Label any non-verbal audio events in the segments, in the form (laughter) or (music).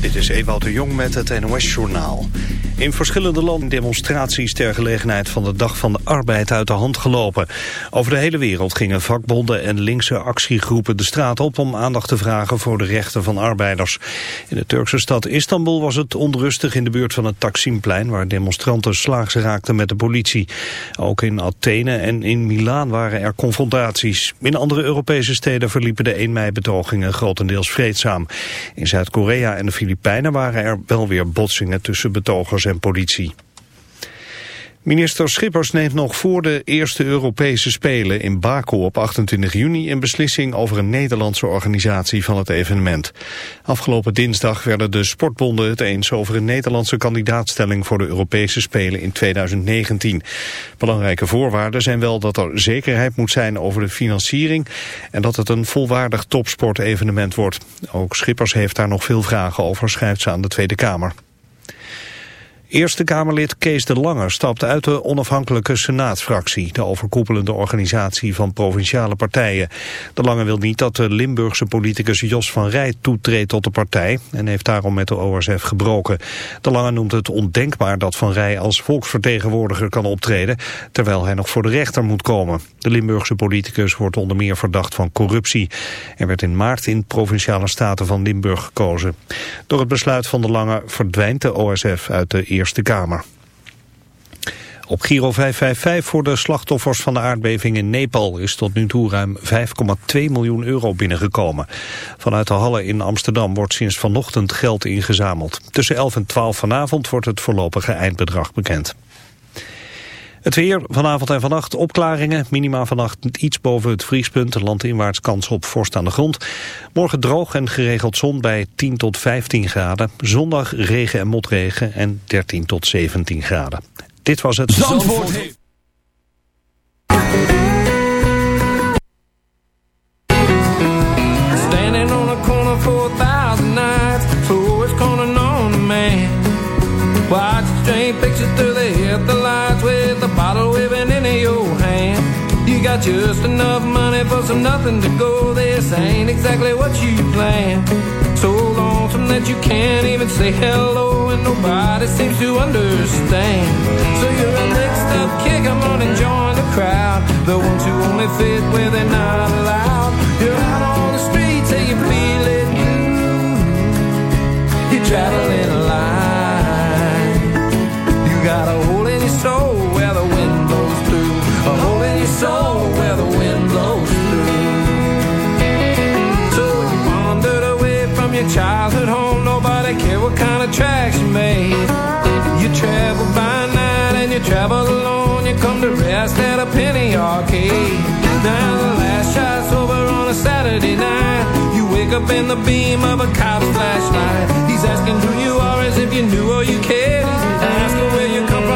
Dit is Ewout de Jong met het NOS-journaal. In verschillende landen demonstraties ter gelegenheid van de Dag van de Arbeid uit de hand gelopen. Over de hele wereld gingen vakbonden en linkse actiegroepen de straat op om aandacht te vragen voor de rechten van arbeiders. In de Turkse stad Istanbul was het onrustig in de buurt van het Taksimplein waar demonstranten slaags raakten met de politie. Ook in Athene en in Milaan waren er confrontaties. In andere Europese steden verliepen de 1 mei betogingen grotendeels vreedzaam. In Zuid-Korea en de Filipijnen waren er wel weer botsingen tussen betogers en politie. Minister Schippers neemt nog voor de eerste Europese Spelen in Baku op 28 juni een beslissing over een Nederlandse organisatie van het evenement. Afgelopen dinsdag werden de sportbonden het eens over een Nederlandse kandidaatstelling voor de Europese Spelen in 2019. Belangrijke voorwaarden zijn wel dat er zekerheid moet zijn over de financiering en dat het een volwaardig topsportevenement wordt. Ook Schippers heeft daar nog veel vragen over, schrijft ze aan de Tweede Kamer. Eerste Kamerlid Kees de Lange stapt uit de onafhankelijke Senaatsfractie, de overkoepelende organisatie van provinciale partijen. De Lange wil niet dat de Limburgse politicus Jos van Rij toetreedt tot de partij en heeft daarom met de OSF gebroken. De Lange noemt het ondenkbaar dat Van Rij als volksvertegenwoordiger kan optreden, terwijl hij nog voor de rechter moet komen. De Limburgse politicus wordt onder meer verdacht van corruptie. Er werd in maart in provinciale staten van Limburg gekozen. Door het besluit van de Lange verdwijnt de OSF uit de Kamer. Op Giro 555 voor de slachtoffers van de aardbeving in Nepal is tot nu toe ruim 5,2 miljoen euro binnengekomen. Vanuit de Halle in Amsterdam wordt sinds vanochtend geld ingezameld. Tussen 11 en 12 vanavond wordt het voorlopige eindbedrag bekend. Het weer, vanavond en vannacht opklaringen. Minima vannacht iets boven het vriespunt. Landinwaarts kans op vorst aan de grond. Morgen droog en geregeld zon bij 10 tot 15 graden. Zondag regen en motregen en 13 tot 17 graden. Dit was het Zandvoort. Zandvoort. Got just enough money for some nothing to go. This ain't exactly what you planned. So lonesome that you can't even say hello, and nobody seems to understand. So you're a mixed up kid, come on and join the crowd. The ones who only fit where they're not allowed. You're out on the streets, and you feel it. You're traveling your childhood home. Nobody cared what kind of tracks you made. You travel by night and you travel alone. You come to rest at a penny arcade. Now the last shot's over on a Saturday night. You wake up in the beam of a cop's flashlight. He's asking who you are as if you knew or you cared. He's asking where you come from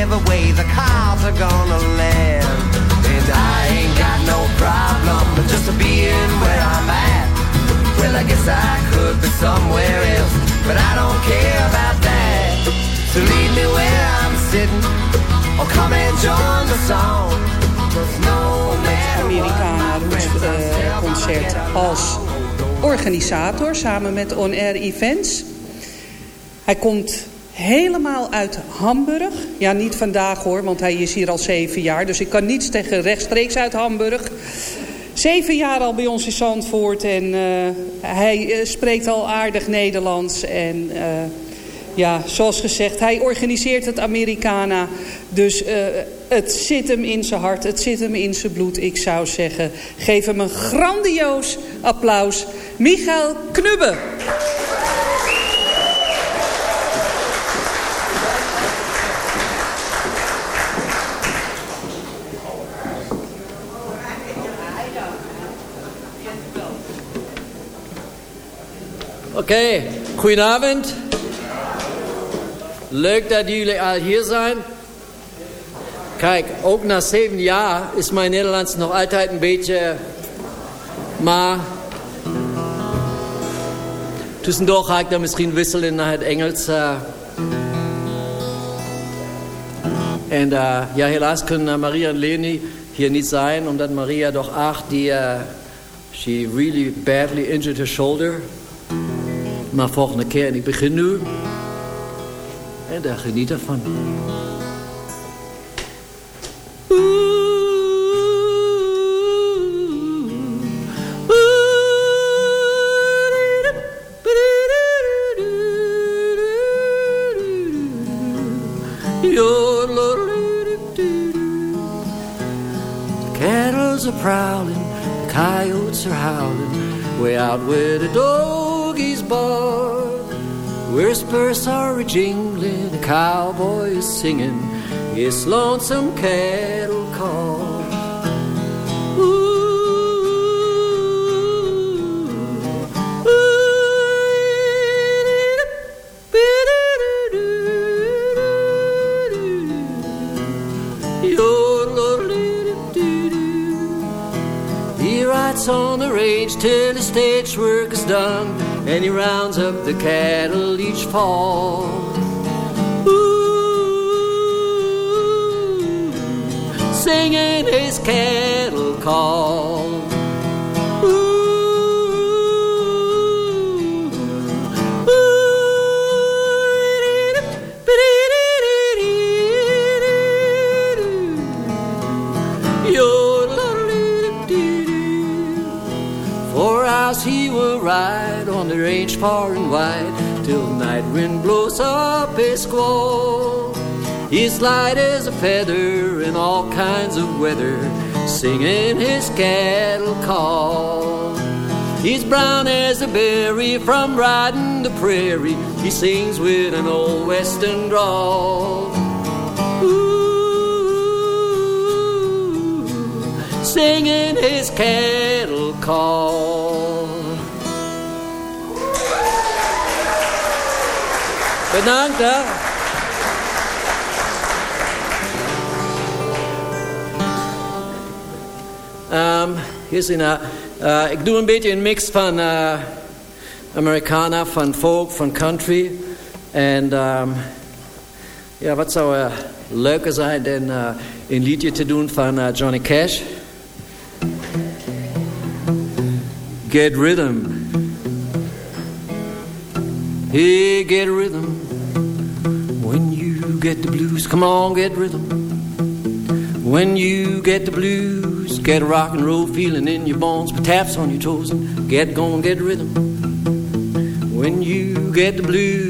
whichever way the cars are gonna land. And I ain't got no problem but just being where I'm at. Well, I guess I could be somewhere else, but I don't care about that. So leave me where I'm sitting, or come and join the song. No Americana uh, concert als organisator samen met On Air Events. Hij komt helemaal uit Hamburg. Ja, niet vandaag hoor, want hij is hier al zeven jaar. Dus ik kan niets tegen rechtstreeks uit Hamburg. Zeven jaar al bij ons in Zandvoort. En uh, hij uh, spreekt al aardig Nederlands. En ja, zoals gezegd, hij organiseert het Americana. Dus het zit hem in zijn hart, het zit hem in zijn bloed. Ik zou zeggen, geef hem een grandioos applaus. Michael Knubbe. Oké, goedenavond. Leuk dat jullie al hier zijn. Kijk, ook na zeven jaar is mijn Nederlands nog altijd een beetje... Maar... Tussendoor ga ik dan misschien wisselen naar het Engels. Uh, en uh, ja, helaas kunnen Maria en Leni hier niet zijn... omdat Maria toch acht die... She really badly injured her shoulder... Maar volgende keer, en ik begin nu. En daar geniet ervan. Kettles are prowling, coyotes are howling, way out where the door Whispers are jingling, a cowboy is singing its lonesome cattle call. He rides on the range till the stakes work is done, and he rounds up the cattle each fall. Squall. He's light as a feather in all kinds of weather, singing his cattle call. He's brown as a berry from riding the prairie. He sings with an old western drawl. Ooh, singing his cattle call. Bedankt, hè. Um, hier is een, uh, ik doe een beetje een mix van uh, Americana, van folk, van country. En um, ja, wat zou uh, leuker zijn dan uh, een liedje te doen van uh, Johnny Cash? Get Rhythm. Hey, get rhythm. Get the blues, come on, get rhythm. When you get the blues, get a rock and roll feeling in your bones, put taps on your toes, and get going, get rhythm. When you get the blues,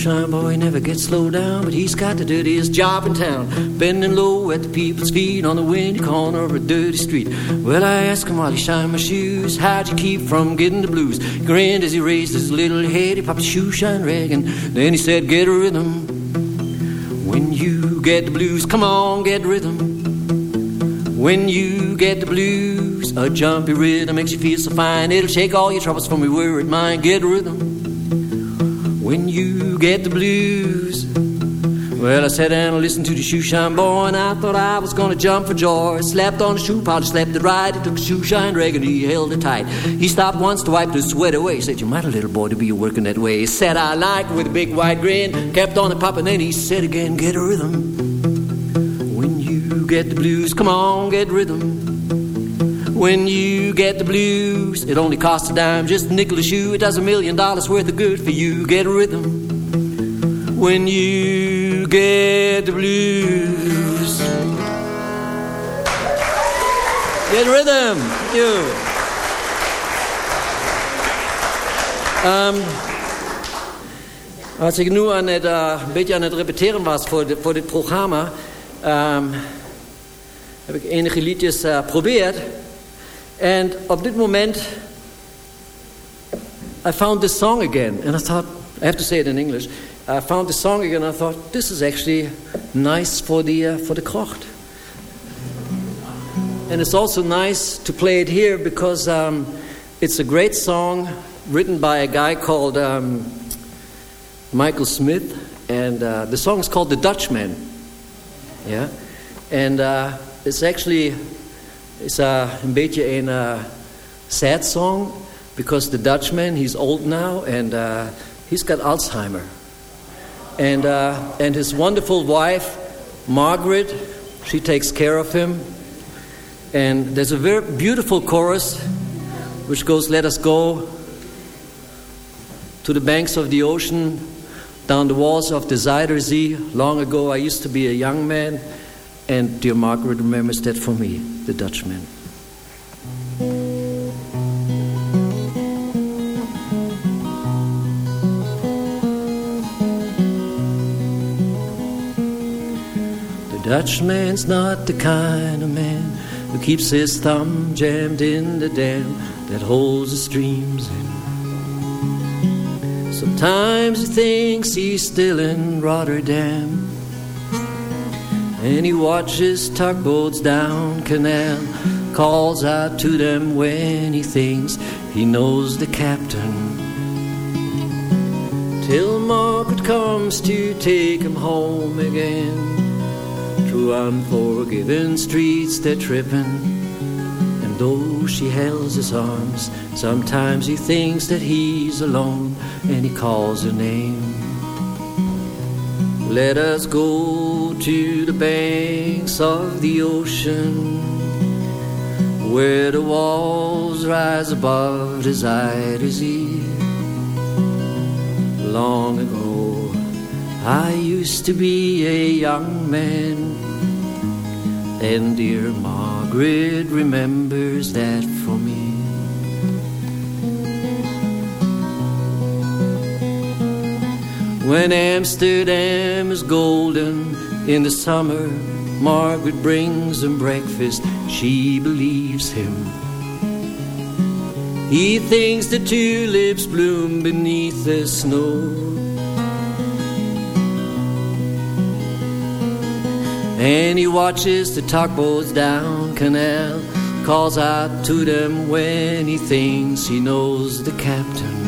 shine boy never gets slowed down, but he's got the dirtiest job in town, bending low at the people's feet on the windy corner of a dirty street. Well, I asked him while he shined my shoes, how'd you keep from getting the blues? He grinned as he raised his little head, he popped his shoe shine rag, and then he said, get a rhythm. When you get the blues, come on, get rhythm. When you get the blues, a jumpy rhythm makes you feel so fine. It'll shake all your troubles from your worried mind. Get rhythm. When you get the blues. Well, I sat down and listened to the shoe shine boy, and I thought I was gonna jump for joy. Slapped on the shoe polish, slapped it right. He took the shoe shine rag and he held it tight. He stopped once to wipe the sweat away. He said, You mighty little boy to be working that way. He said, I like with a big white grin. Kept on and popping, then he said again, Get a rhythm. When you get the blues, come on, get rhythm. When you get the blues, it only costs a dime, just a nickel a shoe. It does a million dollars worth of good for you. Get a rhythm. When you get the blues. Get rhythm, you. Um, als ik nu aan het, uh, een beetje aan het repeteren was voor, de, voor dit programma... Um, heb ik enige liedjes uh, En op dit moment... I found this song again. And I thought, I have to say it in English... I found the song again and I thought, this is actually nice for the, uh, for the krocht. And it's also nice to play it here because um, it's a great song written by a guy called um, Michael Smith. And uh, the song is called The Dutchman. Yeah? And uh, it's actually it's uh, een beetje een uh, sad song because the Dutchman, he's old now and uh, he's got Alzheimer. And, uh, and his wonderful wife, Margaret, she takes care of him. And there's a very beautiful chorus which goes, Let us go to the banks of the ocean, down the walls of the Zuiderzee. Long ago, I used to be a young man, and dear Margaret remembers that for me, the Dutchman. The Dutchman's not the kind of man who keeps his thumb jammed in the dam that holds the streams in. Sometimes he thinks he's still in Rotterdam. And he watches tugboats down canal, calls out to them when he thinks he knows the captain. Till Margaret comes to take him home again through unforgiven streets they're tripping And though she held his arms. Sometimes he thinks that he's alone and he calls her name. Let us go to the banks of the ocean where the walls rise above the Zuiderzee. Long ago, I used to be a young man, and dear Margaret remembers that for me. When Amsterdam is golden in the summer, Margaret brings him breakfast. She believes him. He thinks the tulips bloom beneath the snow. And he watches the tugboats down canal, calls out to them when he thinks he knows the captain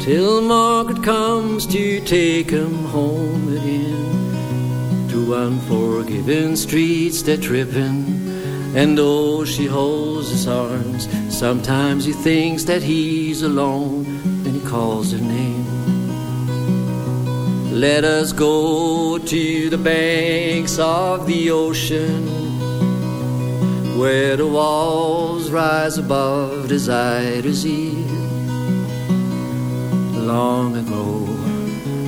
till Margaret comes to take him home again to unforgiven streets that tripping. And though she holds his arms, sometimes he thinks that he's alone and he calls her name. Let us go to the banks of the ocean where the walls rise above the Zuiderzee long ago.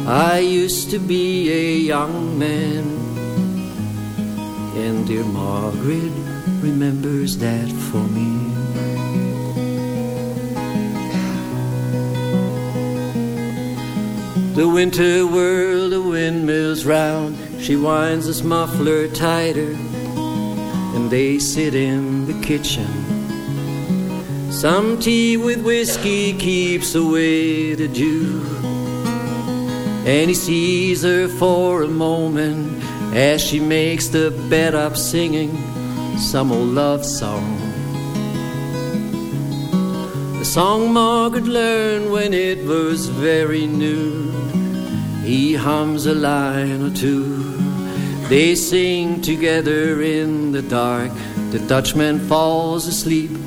I used to be a young man And dear Margaret remembers that for me. The winter whirl, the windmills round She winds this muffler tighter And they sit in the kitchen some tea with whiskey keeps away the dew. And he sees her for a moment as she makes the bed up singing some old love song. A song Margaret learned when it was very new. He hums a line or two. They sing together in the dark. The Dutchman falls asleep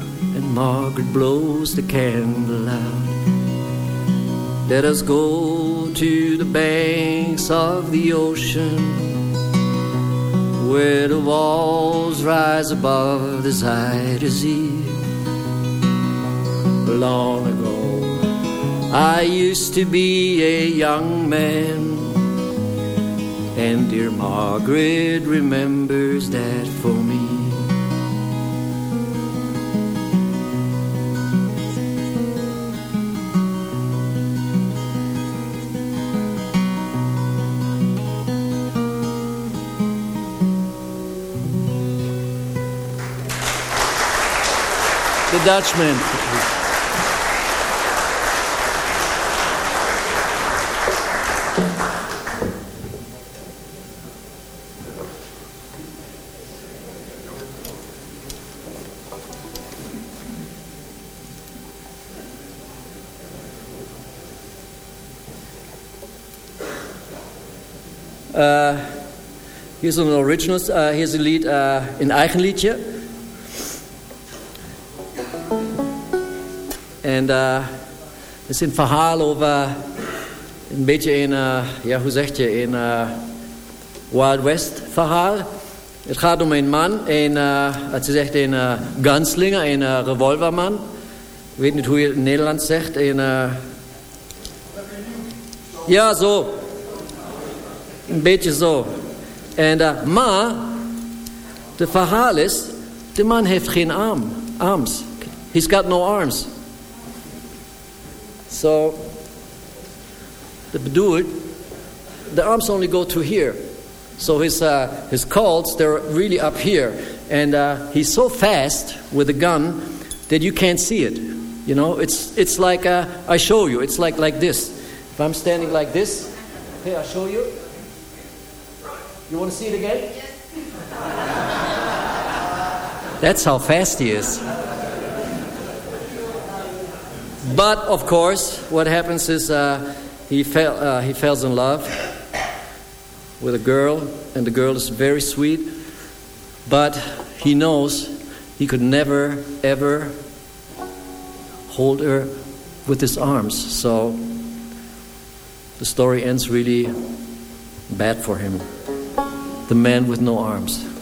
Margaret blows the candle out. Let us go to the banks of the ocean where the walls rise above the Zuyderzee. Long ago, I used to be a young man, and dear Margaret remembers that for me. Dutchman. Uh, here's een original, uh, here's een lied, uh, een eigen En uh, het is een verhaal over een beetje een, uh, ja, hoe zeg je, een uh, Wild West verhaal. Het gaat om een man, een, het is echt een gunslinger, een revolverman. Ik weet niet hoe je het in Nederland zegt. Een, ja, zo. Een beetje zo. En, maar, het verhaal is, de man heeft geen arm, arms. He's got no arms. So, the bedoeld, the arms only go to here. So his, uh, his Colts, they're really up here. And uh, he's so fast with the gun that you can't see it. You know, it's, it's like, uh, I show you, it's like, like this. If I'm standing like this, here, I'll show you. You want to see it again? That's how fast he is. But of course, what happens is uh, he, fell, uh, he falls in love with a girl, and the girl is very sweet. But he knows he could never, ever hold her with his arms. So the story ends really bad for him. The man with no arms.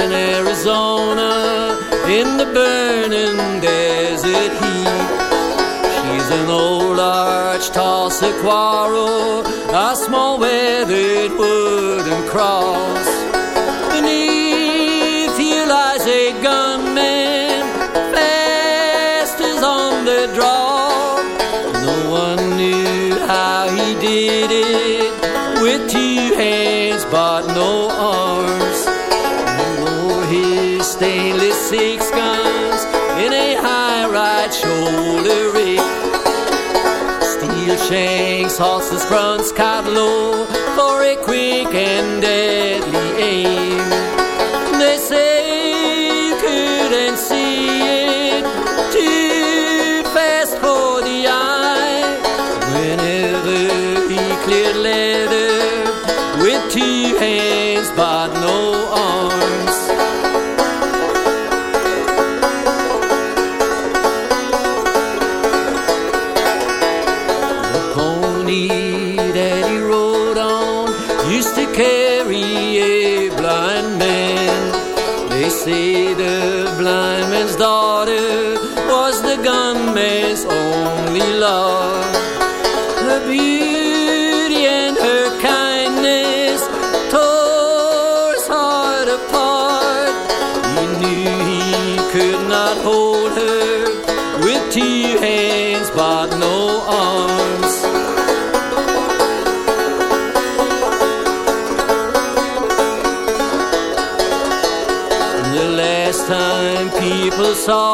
In Arizona, in the burning desert heat. She's an old arch tall saguaro, a small weathered wooden cross. Beneath lies a gunman, fast as on the draw. No one knew how he did it with two hands but no arms. Horses fronts cut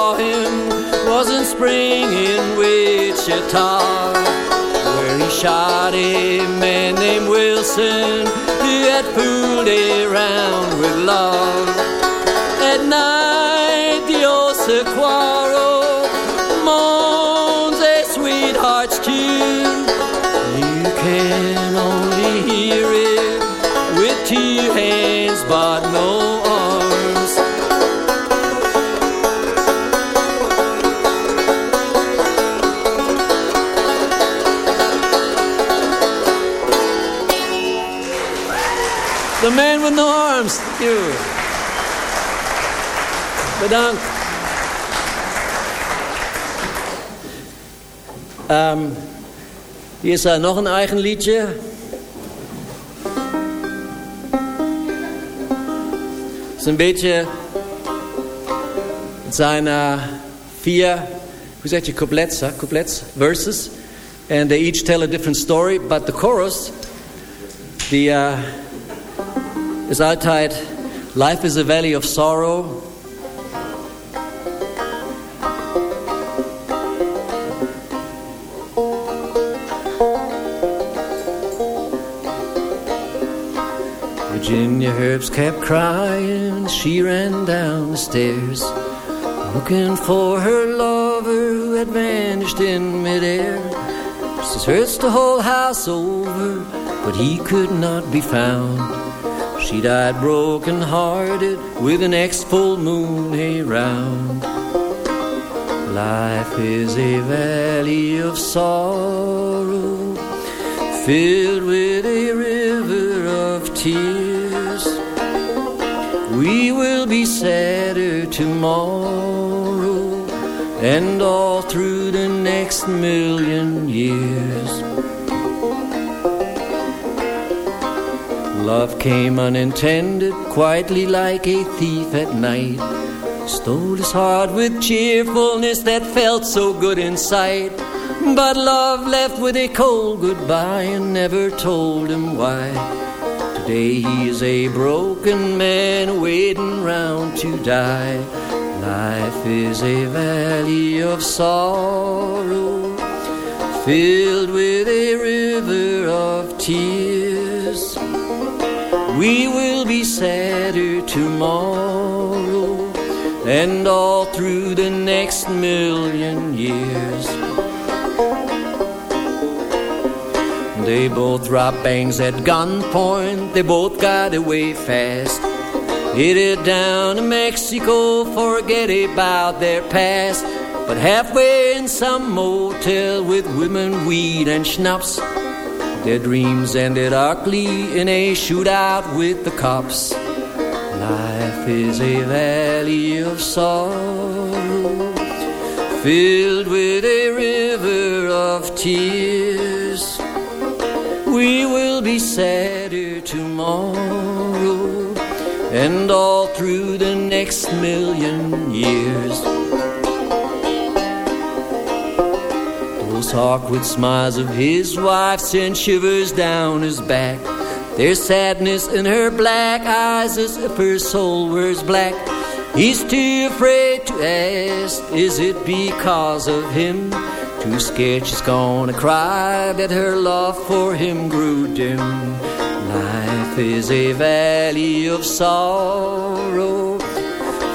saw him was in spring in Wichita, where he shot a man named Wilson who had fooled around with love. At night, the old saguaro moans a sweetheart's tune. You can only hear it with two hands but no you. Bedankt. Um, hier is uh, nog een eigen liedje. Het is een beetje... Zijn uh, vier, hoe zeg je, couplets, hè? couplets, verses. And they each tell a different story. But the chorus, the... Uh, is altijd Life is a valley of sorrow. Virginia Herbs kept crying. She ran down the stairs, looking for her lover who had vanished in midair. She searched the whole house over, but he could not be found. She died broken hearted with the next full moon around. Life is a valley of sorrow, filled with a river of tears. We will be sadder tomorrow and all through the next million Love came unintended, quietly like a thief at night. Stole his heart with cheerfulness that felt so good inside. But love left with a cold goodbye and never told him why. Today he is a broken man waiting round to die. Life is a valley of sorrow, filled with a river of tears. We will be sadder tomorrow and all through the next million years. They both robbed banks at gunpoint, they both got away fast. Headed down to Mexico, forget about their past. But halfway in some motel with women, weed, and schnapps, their dreams ended ugly in a shootout with the cops. Life is a valley of sorrow, filled with a river of tears. We will be sadder tomorrow and all through the next million years. Those with smiles of his wife sent shivers down his back. There's sadness in her black eyes as if her soul was black. He's too afraid to ask, is it because of him? Too scared she's gonna cry that her love for him grew dim. Life is a valley of sorrow,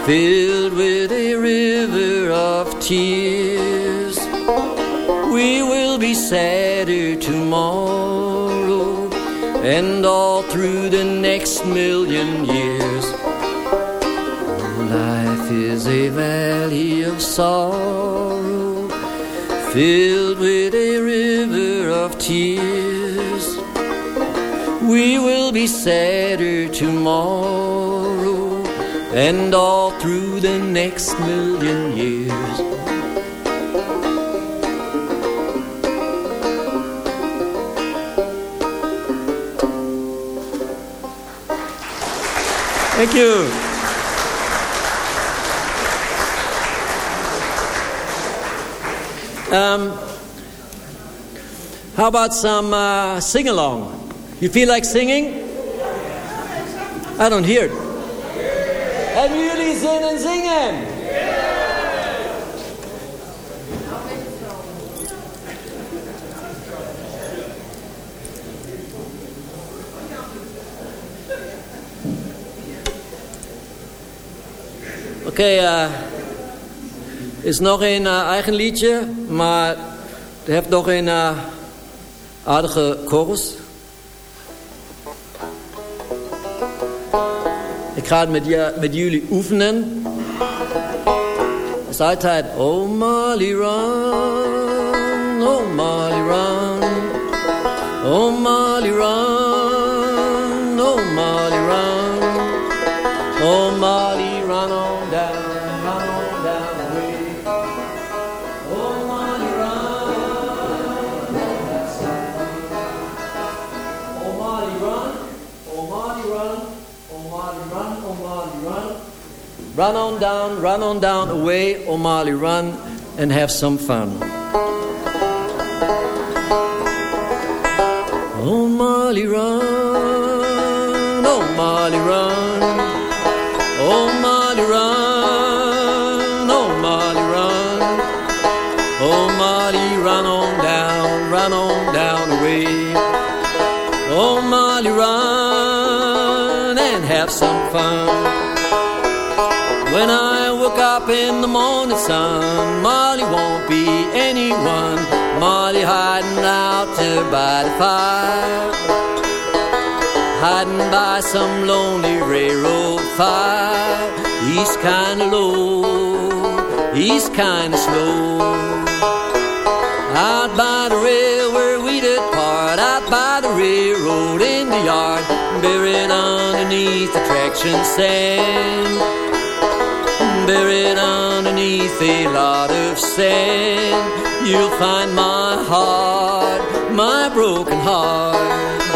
filled with a river of tears. We will be sadder tomorrow and all through the next million years. Life is a valley of sorrow, filled with a river of tears. We will be sadder tomorrow and all through the next million years. Thank you. Um, how about some uh, sing along? You feel like singing? I don't hear it. En jullie zin en zingen? Oké, okay, uh, is nog een uh, eigen liedje, maar het heeft nog een uh, aardige chorus. Ik ga het met, je, met jullie oefenen. Het is altijd, oh Molly run, Run on down, run on down, away, Molly, run, and have some fun. Molly, run, Molly, run. Up in the morning sun, Molly won't be anyone. Molly hiding out by the fire, hiding by some lonely railroad fire. He's kinda low, he's kinda slow. Out by the rail where we did part, out by the railroad in the yard, buried underneath the traction sand. Buried underneath a lot of sand, you'll find my heart, my broken heart.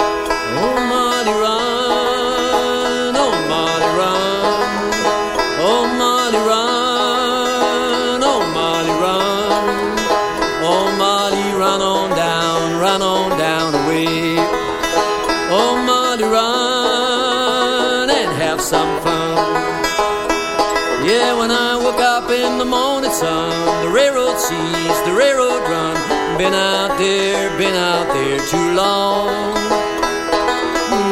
Sun, the railroad sees the railroad run. Been out there, been out there too long.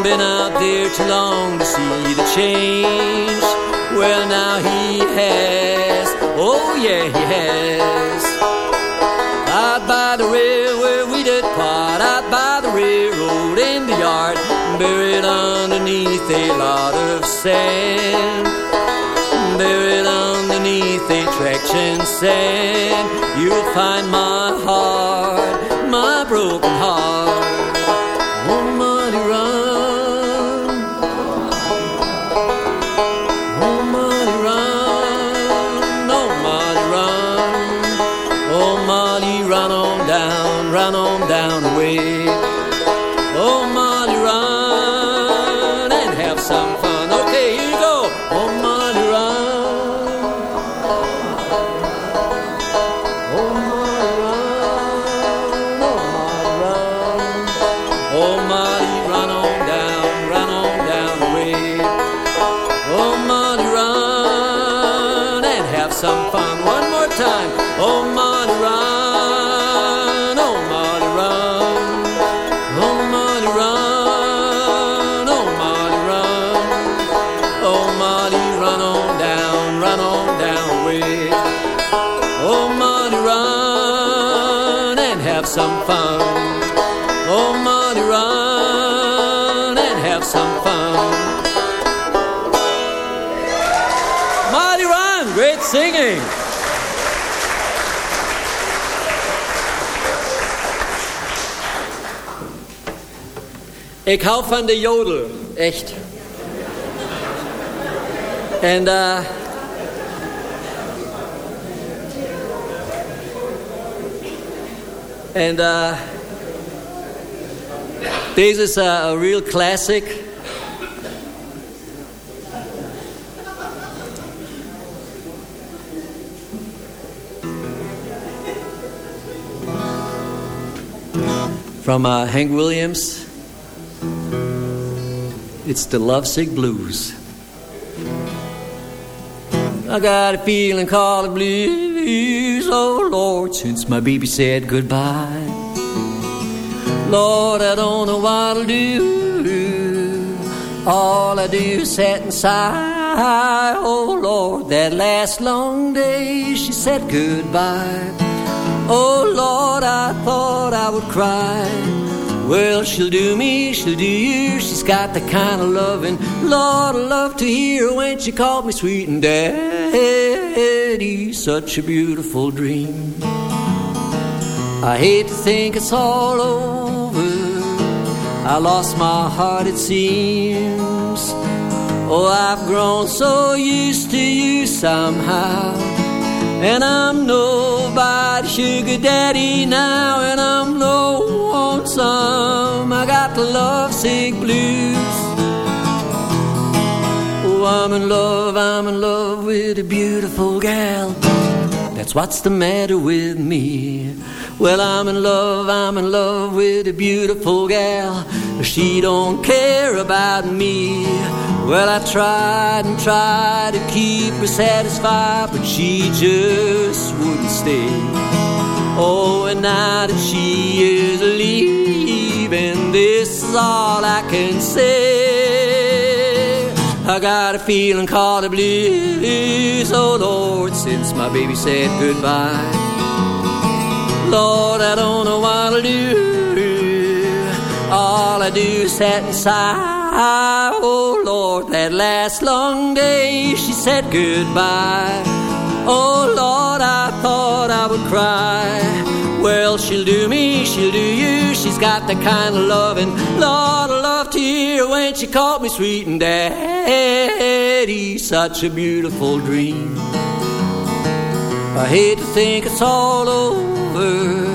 Been out there too long to see the change. Well, now he has, oh yeah, he has. Out by the rail where we did part, out by the railroad in the yard, buried underneath a lot of sand. A traction sand, you'll find my heart, my broken heart. Ik hou van de jodel, echt. En uh, And uh, this is a, a real classic. From uh, Hank Williams. It's the Lovesick Blues. I got a feeling called the blues, oh Lord, since my baby said goodbye. Lord, I don't know what I'll do. All I do is sit and sigh. Oh Lord, that last long day she said goodbye. Oh Lord, I thought I would cry. Well, she'll do me, she'll do you. She's got the kind of loving Lord I love to hear when she called me sweet and daddy. Such a beautiful dream. I hate to think it's all over. I lost my heart, it seems. Oh, I've grown so used to you somehow. And I'm nobody sugar daddy now And I'm no lonesome I got the lovesick blues. Oh, I'm in love, I'm in love with a beautiful gal. That's what's the matter with me. Well, I'm in love, I'm in love with a beautiful gal. She don't care about me. Well, I tried and tried to keep her satisfied, but she just wouldn't stay. Oh, and now that she is is all I can say. I got a feeling called the blues, oh Lord, since my baby said goodbye. Lord, I don't know what I'll do. All I do is sit and sigh oh Lord, that last long day she said goodbye. Oh Lord, I thought I would cry. Well, she'll do me, she'll do you. She's got the kind of loving Lord I love to hear when she called me sweet and daddy. Such a beautiful dream. I hate to think it's all over.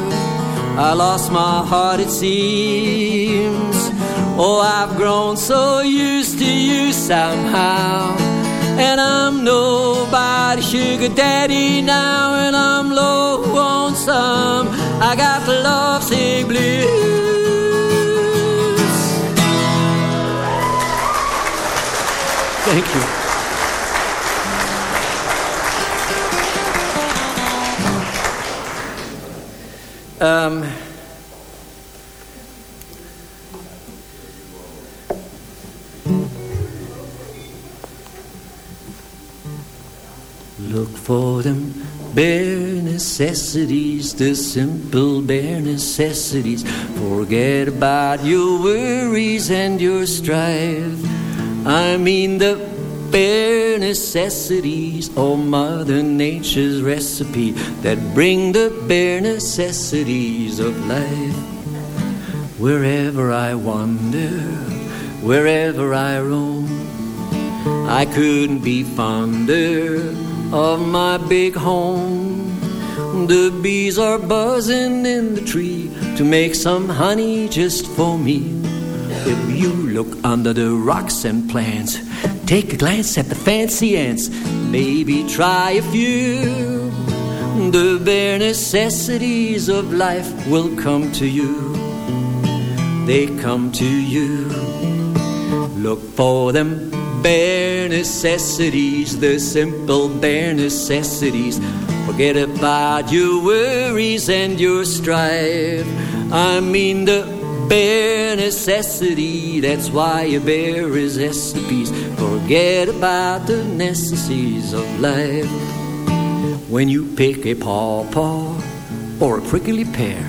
I lost my heart, it seems. Oh, I've grown so used to you somehow. And I'm nobody sugar daddy now, and I'm low on some. I got the lovesick blues. Thank you. Um, bare necessities, the simple bare necessities. Forget about your worries and your strife. I mean the bare necessities of Mother Nature's recipe that bring the bare necessities of life. Wherever I wander, wherever I roam, I couldn't be fonder of my big home. The bees are buzzing in the tree to make some honey just for me. If you look under the rocks and plants, take a glance at the fancy ants, maybe try a few. The bare necessities of life will come to you. They come to you. Look for them bare necessities, the simple bare necessities. Forget about your worries and your strife. I mean the bare necessity, that's why you bear recipes. Forget about the necessities of life. When you pick a pawpaw or a prickly pear,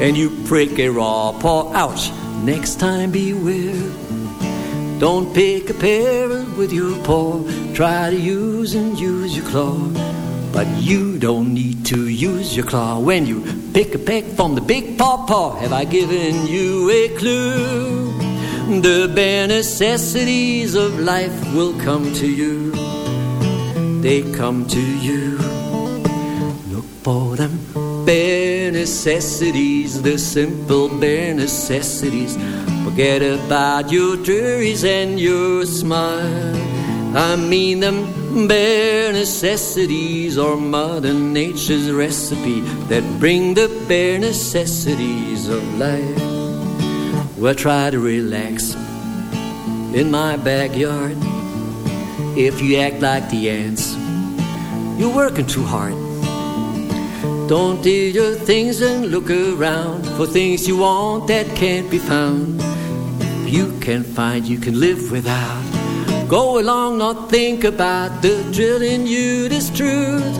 and you prick a raw paw, ouch, next time beware. Don't pick a pear with your paw. Try to use and use your claw. But you don't need to use your claw when you pick a peck from the big paw paw. Have I given you a clue? The bare necessities of life will come to you. They come to you. Look for them bare necessities, the simple bare necessities Forget about your worries and your smile. I mean them bare necessities or Mother Nature's recipe that bring the bare necessities of life. Well, try to relax in my backyard. If you act like the ants, you're working too hard. Don't do your things and look around for things you want that can't be found. You can find, you can live without. Go along, not think about the drilling you, this truth.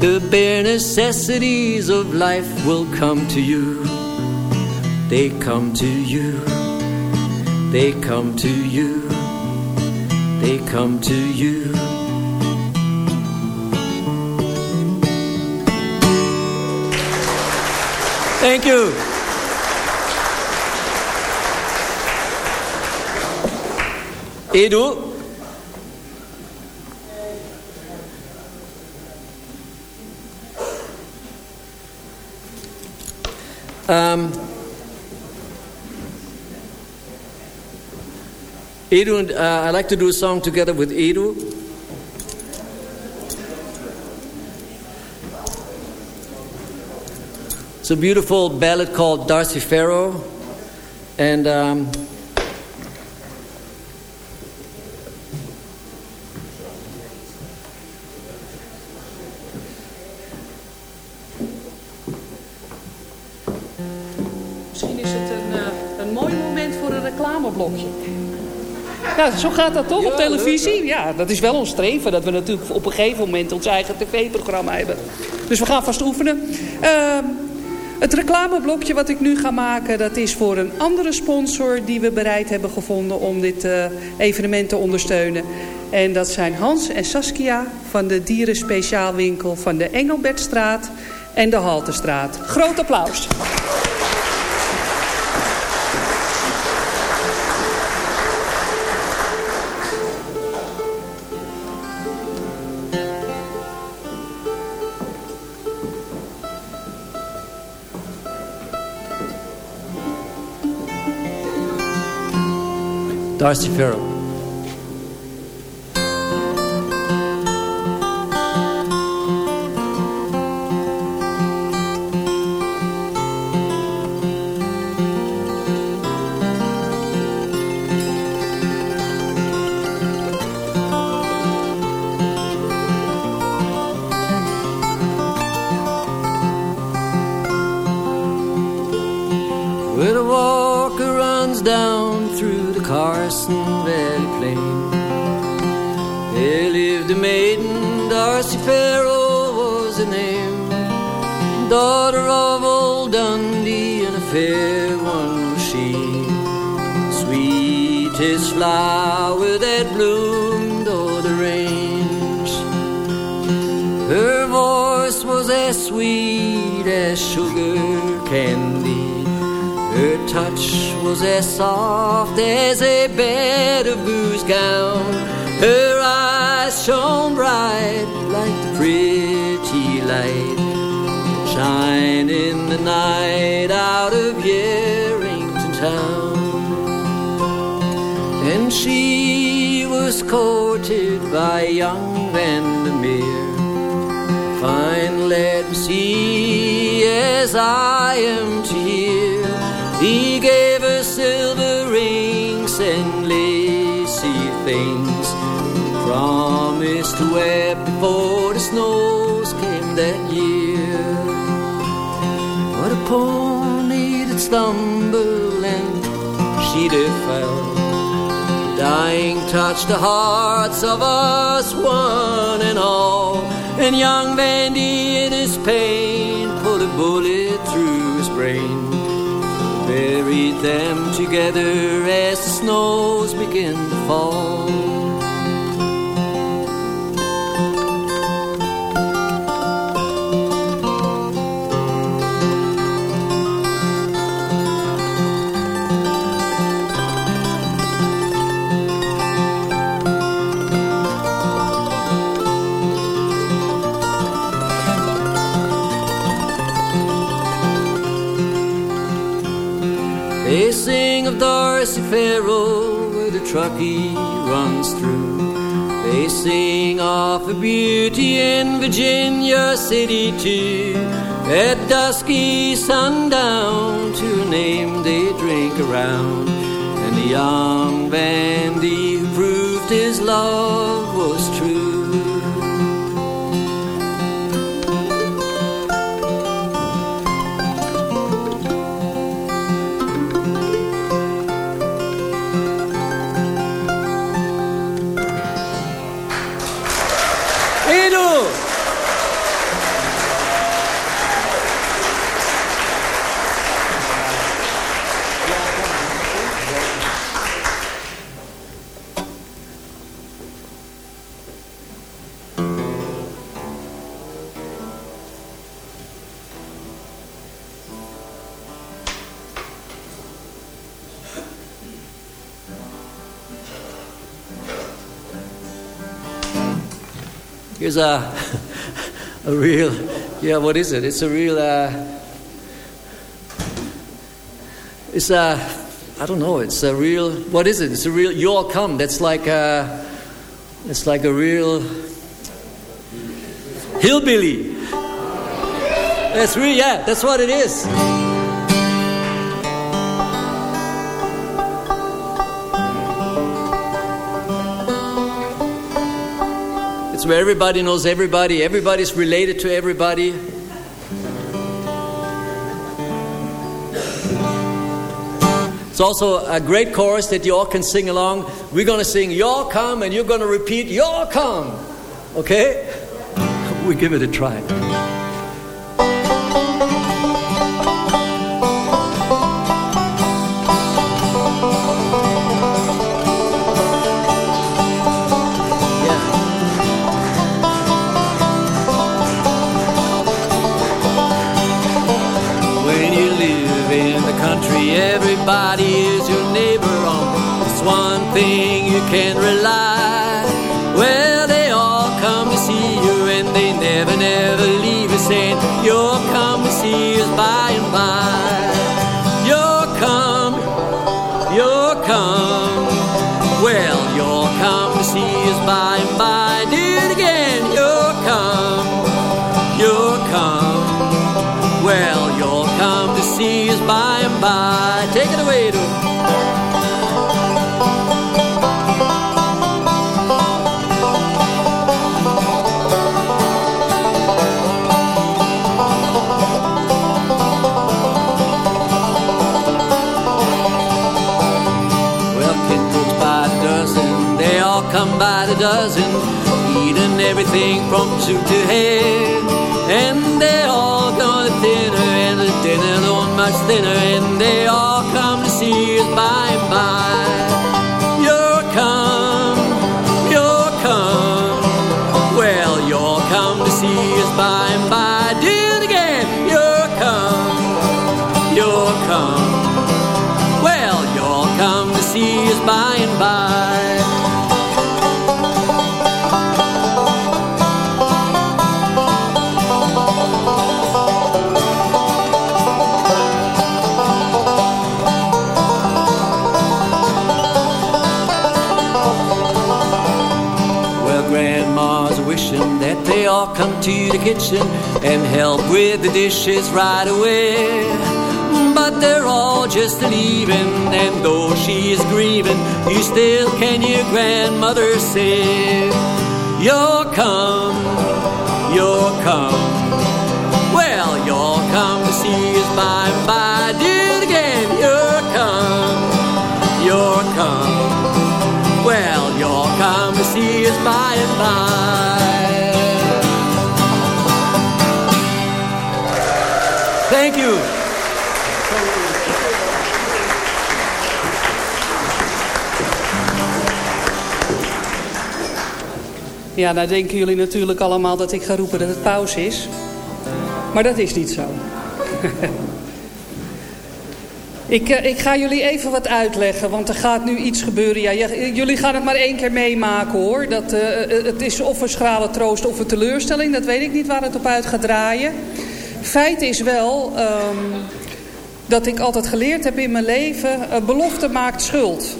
The bare necessities of life will come to you. They come to you. They come to you. They come to you. Thank you. Edu. Um, uh, I'd like to do a song together with Edu. It's a beautiful ballad called Darcy Farrow. And um, Zo gaat dat toch Ja, op televisie? leuk, Ja, dat is wel ons streven. Dat we natuurlijk op een gegeven moment ons eigen tv-programma hebben. Dus we gaan vast oefenen. Ehm, het reclameblokje wat ik nu ga maken... dat is voor een andere sponsor die we bereid hebben gevonden... om dit eh, evenement te ondersteunen. En dat zijn Hans en Saskia van de dierenspeciaalwinkel... van de Engelbertstraat en de Haltestraat. Groot applaus. Darcy Farrow. As soft as a bed of booze gown. Her eyes shone bright like the pretty light shine in the night out of Yerington town. And she was courted by young Vandamere, fine lad to see as I am that year. What a pony did stumble and she did fell. Dying touched the hearts of us one and all. And young Vandy in his pain put a bullet through his brain. Buried them together as the snows begin to fall. Truckee runs through. They sing of a beauty in Virginia City too. At dusky sundown to name they drink around. And the young Vandy who proved his love was true. Here's a, (laughs) a real, yeah, what is it? It's a real, uh, it's a, I don't know, it's a real, what is it? It's a real, you all come. That's like a, it's like a real hillbilly. That's real, yeah, that's what it is. Where everybody knows everybody, everybody's related to everybody. It's also a great chorus that you all can sing along. We're going to sing Y'all Come and you're going to repeat Y'all Come. Okay? (laughs) We give it a try. One thing you can rely. Well, they all come to see you and they never, never leave you saying, You'll come to see us by and by. You'll come, you'll come. Well, you'll come to see us by and by. Do it again, you'll come, you'll come. Well, you'll come to see us by and by. The dozen, eating everything from soup to head. And they all go to dinner, and the dinner don't much thinner, and they all come to see us by. All come to the kitchen and help with the dishes right away. But they're all just leaving, and though she is grieving, you still can hear grandmother say, You'll come, you'll come. Well, you'll come to see us by and by. It again, you'll come, you'll come. Well, you'll come to see us by and by. Thank you. Ja, nou denken jullie natuurlijk allemaal dat ik ga roepen dat het pauze is. Maar dat is niet zo. (laughs) ik, eh, ik ga jullie even wat uitleggen, want er gaat nu iets gebeuren. Ja, jullie gaan het maar één keer meemaken hoor. Dat, eh, eh, het is of een schrale troost of een teleurstelling. Dat weet ik niet waar het op uit gaat draaien. Feit is wel ehm, dat ik altijd geleerd heb in mijn leven... eh, belofte maakt schuld.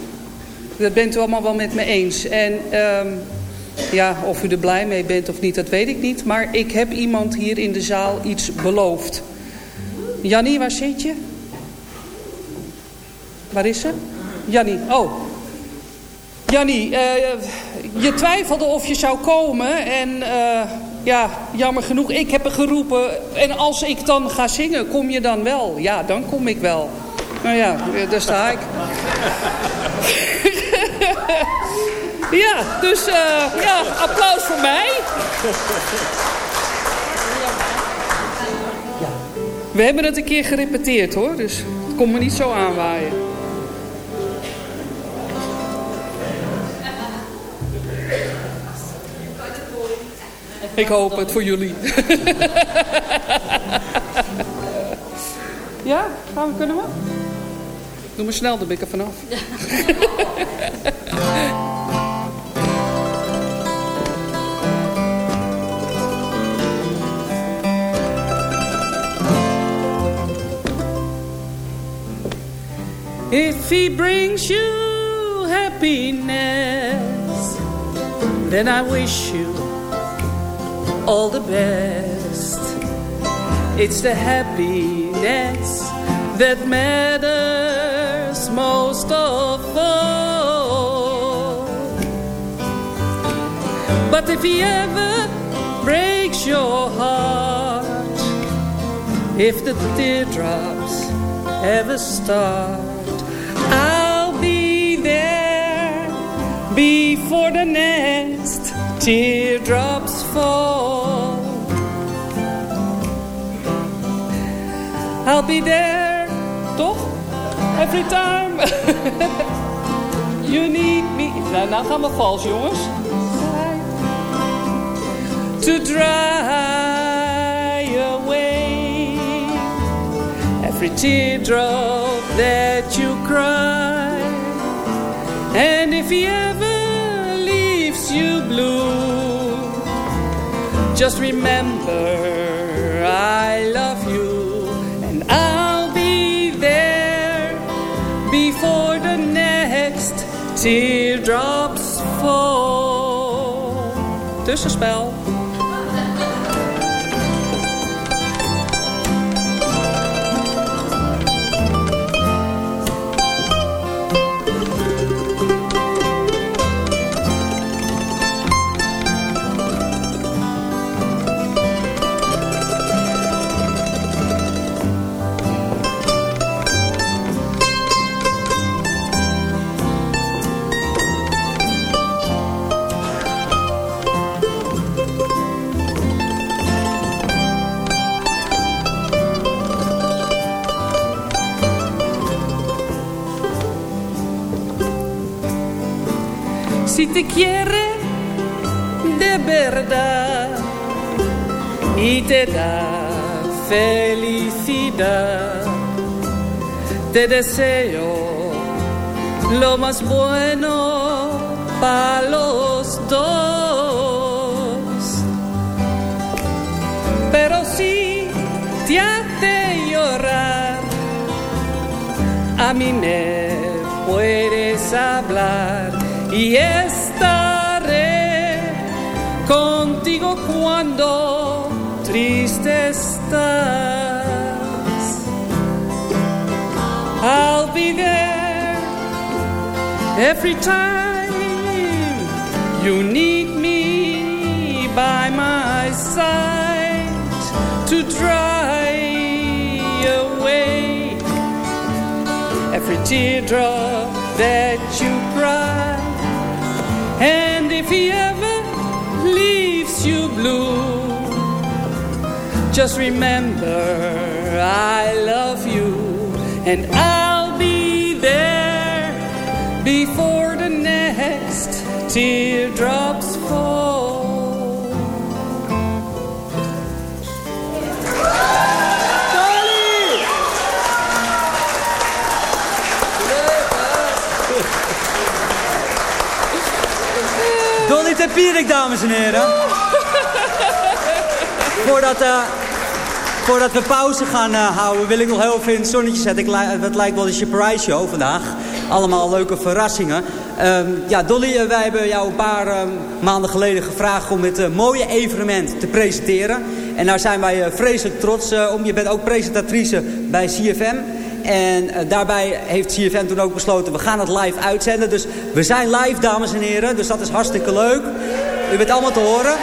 Dat bent u allemaal wel met me eens. En ehm, ja, of u er blij mee bent of niet, dat weet ik niet. Maar ik heb iemand hier in de zaal iets beloofd. Jannie, waar zit je? Waar is ze? Jannie, oh. Jannie, eh, je twijfelde of je zou komen. En eh, ja, jammer genoeg, ik heb er geroepen. En als ik dan ga zingen, kom je dan wel? Ja, dan kom ik wel. Nou ja, daar sta ik. (laughs) Ja, dus eh, ja, applaus voor mij. We hebben het een keer gerepeteerd hoor, dus het komt me niet zo aanwaaien. Ik hoop het voor jullie. (laughs) ja, gaan we, kunnen we? Doe maar snel, dan ben ik er vanaf. If he brings you happiness, then I wish you all the best. It's the happiness that matters most of all. But if he ever breaks your heart, if the teardrops ever start, I'll be there before the next teardrops fall. I'll be there, toch? Every time (laughs) you need me. Nou, nou gaan we vals, jongens. To dry away every teardrop that you cry. And if you ever you blue, just remember I love you and I'll be there before the next teardrops fall. Tussenspel. Te quiere de verdad y te da felicidad. Te deseo lo más bueno para los dos. Pero si te hace llorar, a mí me puedes hablar y estaré contigo cuando triste estás. I'll be there every time you need me by my side to dry away every teardrop that you cry. And if he you blue, just remember I love you and I'll be there before the next teardrops fall. Dolly (laughs) Tempierik, dames en heren. Voordat, uh, voordat we pauze gaan uh, houden, wil ik nog heel even in het zonnetje zetten. Het lijkt wel een surprise show vandaag. Allemaal leuke verrassingen. Um, ja, Dolly, uh, wij hebben jou een paar um, maanden geleden gevraagd om dit mooie evenement te presenteren. En daar zijn wij vreselijk trots om. Je bent ook presentatrice bij CFM. En daarbij heeft CFM toen ook besloten, we gaan het live uitzenden. Dus we zijn live, dames en heren. Dus dat is hartstikke leuk. U bent allemaal te horen.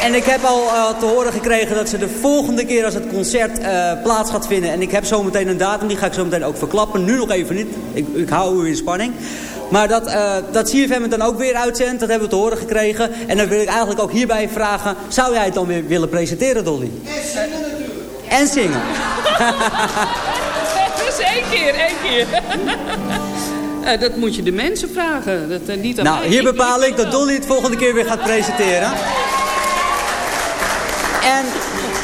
En ik heb al uh, te horen gekregen dat ze de volgende keer als het concert uh, plaats gaat vinden. En ik heb zometeen een datum, die ga ik zo meteen ook verklappen. Nu nog even niet, ik, ik hou u in spanning. Maar dat, uh, dat CFM het dan ook weer uitzendt, dat hebben we te horen gekregen. En dan wil ik eigenlijk ook hierbij vragen, zou jij het dan weer willen presenteren, Dolly? En zingen natuurlijk. En zingen. (laughs) dus één keer, één keer. Uh, (laughs) dat moet je de mensen vragen. Dat, uh, niet aan nou, mij. hier bepaal ik dat Dolly het volgende keer weer gaat presenteren. En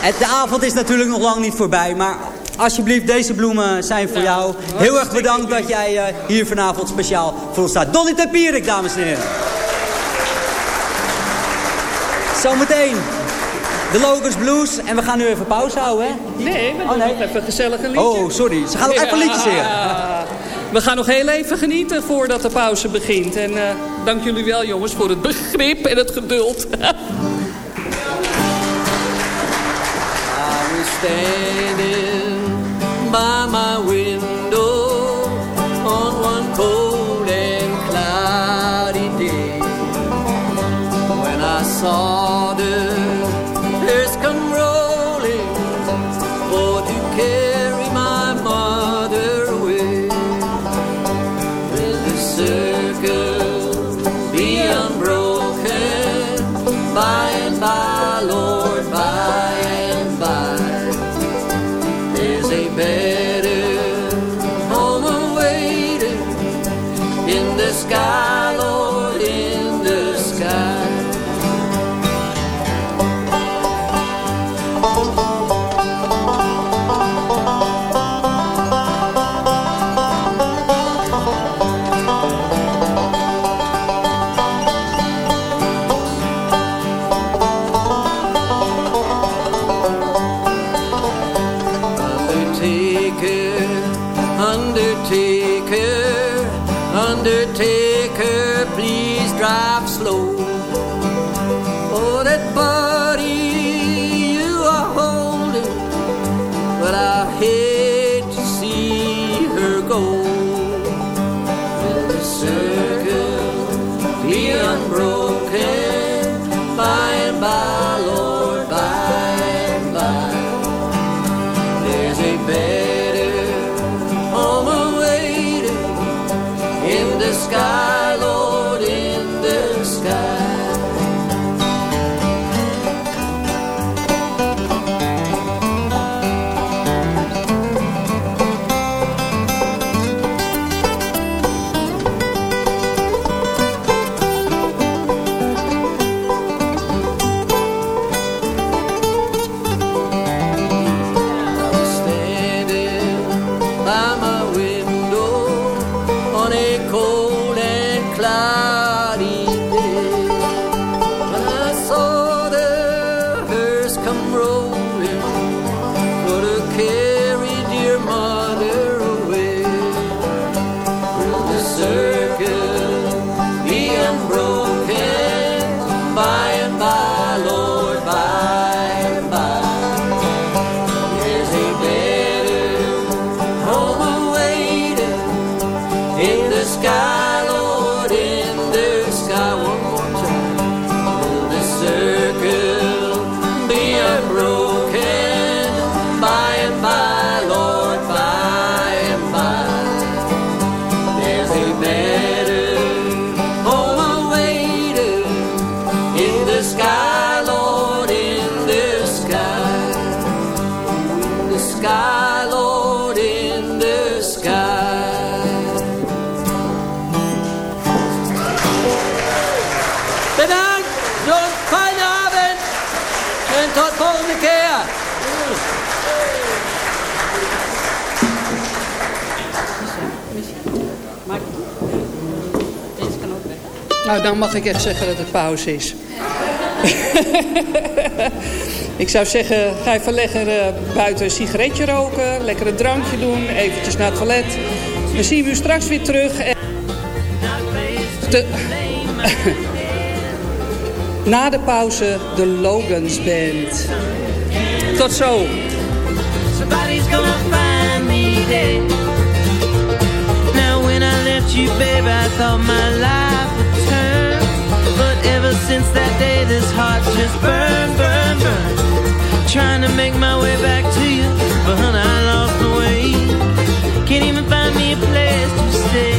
het, de avond is natuurlijk nog lang niet voorbij. Maar alsjeblieft, deze bloemen zijn voor jou. Heel erg bedankt dat jij uh, hier vanavond speciaal voor ons staat. Dolly Tempierik, dames en heren. Zometeen de Logos Blues. En we gaan nu even pauze houden, hè? Nee, we doen oh, nee. nog even gezellig een liedje. Oh, sorry. Ze gaan nog even liedjes zingen. We gaan nog heel even genieten voordat de pauze begint. En uh, dank jullie wel, jongens, voor het begrip en het geduld. (laughs) standing by my window Nou, dan mag ik echt zeggen dat het pauze is. (laughs) ik zou zeggen, ga even lekker uh, buiten een sigaretje roken. Lekker een drankje doen. Eventjes naar het toilet. Dan zien we u straks weer terug. En... (laughs) Na de pauze de Logans Band. Tot zo. Somebody's gonna find me. Now when I left you, baby, I thought my life that day, this heart just burned, burned, burned Trying to make my way back to you, but honey, I lost the way. Can't even find me a place to stay.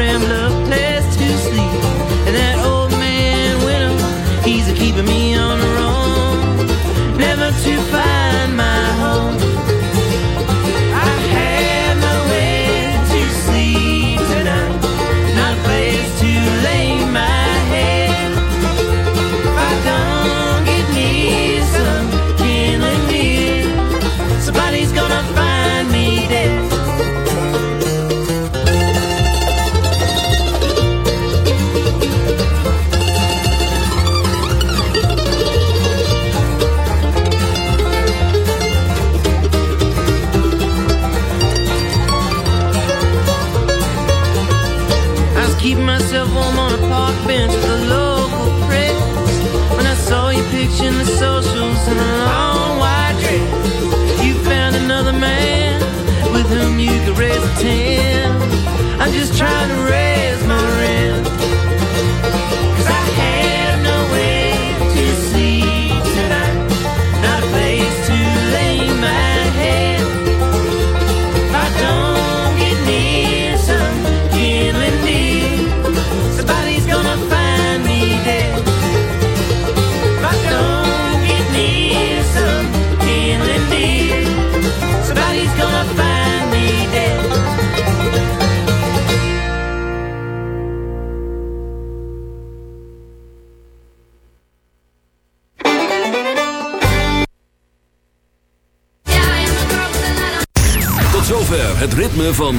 Rambler